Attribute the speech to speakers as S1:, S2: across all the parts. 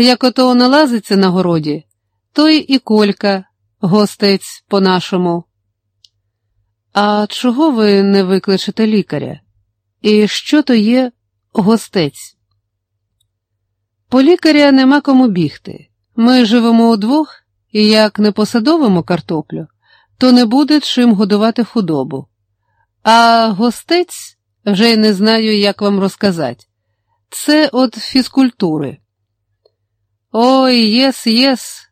S1: Як ото налазиться на городі, то й і колька, гостець по-нашому. А чого ви не викличете лікаря? І що то є гостець? По лікаря нема кому бігти. Ми живемо удвох, і як не посадовимо картоплю, то не буде чим годувати худобу. А гостець вже й не знаю, як вам розказати. Це от фізкультури. Ой, єс, єс.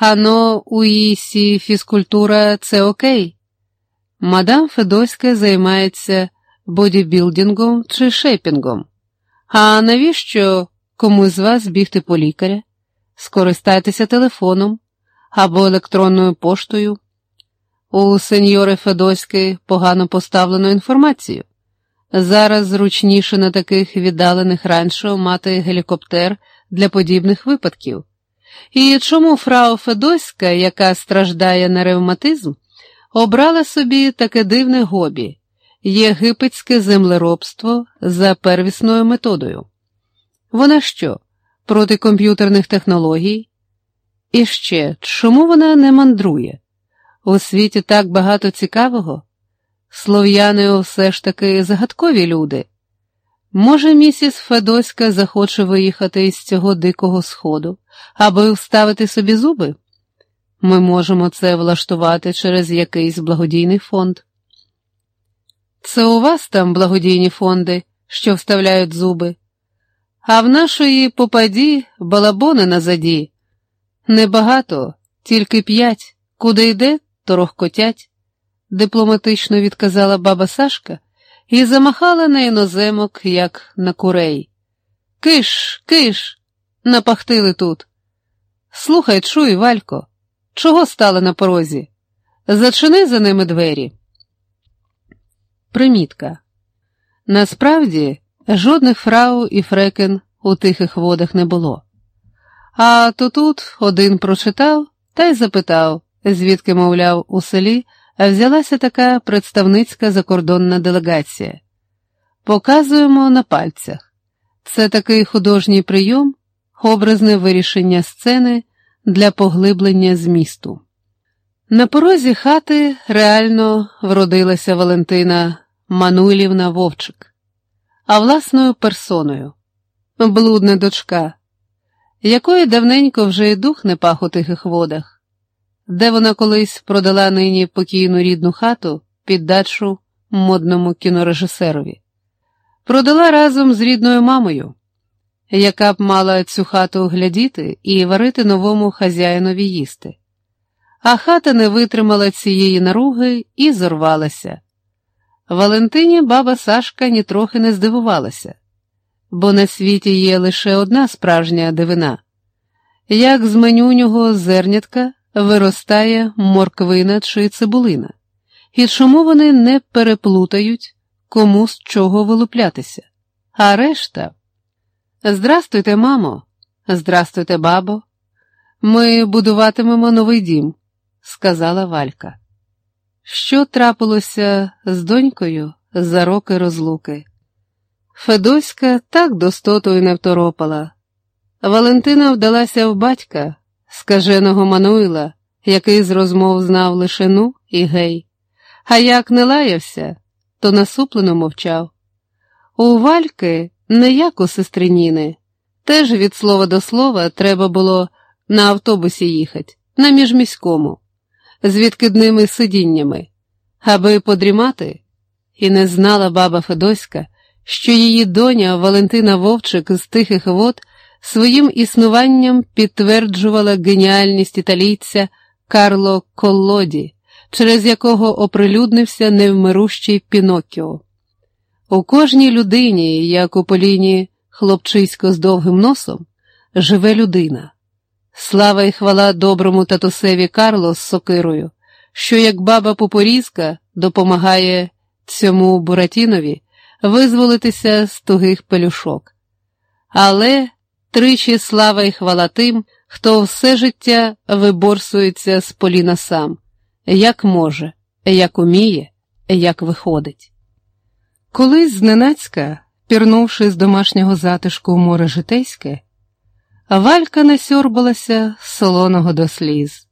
S1: Ано у Ісі фізкультура це окей. Мадам Федоська займається бодібілдингом чи шейпінгом. А навіщо комусь з вас бігти по лікаря? Скористайтеся телефоном або електронною поштою. У сеньори Федоськи погано поставлено інформацію. Зараз зручніше на таких віддалених раніше мати гелікоптер для подібних випадків. І чому фрау Федоська, яка страждає на ревматизм, обрала собі таке дивне гобі єгипетське землеробство за первісною методою? Вона що, проти комп'ютерних технологій? І ще, чому вона не мандрує? У світі так багато цікавого. Слов'яни все ж таки загадкові люди. Може, місіс Федоська захоче виїхати із цього дикого сходу, аби вставити собі зуби? Ми можемо це влаштувати через якийсь благодійний фонд. Це у вас там благодійні фонди, що вставляють зуби, а в нашої попаді балабони назаді. Небагато, тільки п'ять, куди йде, то рохкотять, дипломатично відказала баба Сашка і замахала на іноземок, як на курей. Киш, киш, напахтили тут. Слухай, чуй, Валько, чого стали на порозі? Зачини за ними двері. Примітка. Насправді, жодних фрау і фрекен у тихих водах не було. А то тут один прочитав та й запитав, звідки, мовляв, у селі взялася така представницька закордонна делегація. Показуємо на пальцях. Це такий художній прийом, образне вирішення сцени для поглиблення змісту. На порозі хати реально вродилася Валентина Мануйлівна Вовчик, а власною персоною, блудна дочка, якої давненько вже й дух не пах у тихих водах, де вона колись продала нині покійну рідну хату під дачу модному кінорежисерові, продала разом з рідною мамою, яка б мала цю хату глядіти і варити новому хазяїнові їсти. А хата не витримала цієї наруги і зорвалася. Валентині баба Сашка нітрохи не здивувалася, бо на світі є лише одна справжня дивина як з менюнього зернятка виростає морквина чи цибулина, і чому вони не переплутають кому з чого вилуплятися. А решта. Здрастуйте, мамо, здрастуйте, бабо. Ми будуватимемо новий дім, сказала Валька. Що трапилося з донькою за роки розлуки? Федоська так достоту й не второпала. Валентина вдалася в батька, скаженого Мануїла, який з розмов знав лише ну і гей, а як не лаявся, то насуплено мовчав. У Вальки, не як у сестриніни, теж від слова до слова треба було на автобусі їхати, на міжміському з відкидними сидіннями, аби подрімати, і не знала баба Федоська, що її доня Валентина Вовчик з тихих вод своїм існуванням підтверджувала геніальність італійця Карло Коллоді, через якого оприлюднився невмирущий Піноккіо. У кожній людині, як у Поліні хлопчисько з довгим носом, живе людина. Слава і хвала доброму татусеві Карло з сокирою, що, як баба Попорізка, допомагає цьому Буратінові визволитися з тугих пелюшок. Але тричі слава і хвала тим, хто все життя виборсується з поліна сам, як може, як уміє, як виходить. Колись зненацька, пірнувши з домашнього затишку в море житейське, Валька насьорбалася солоного до сліз.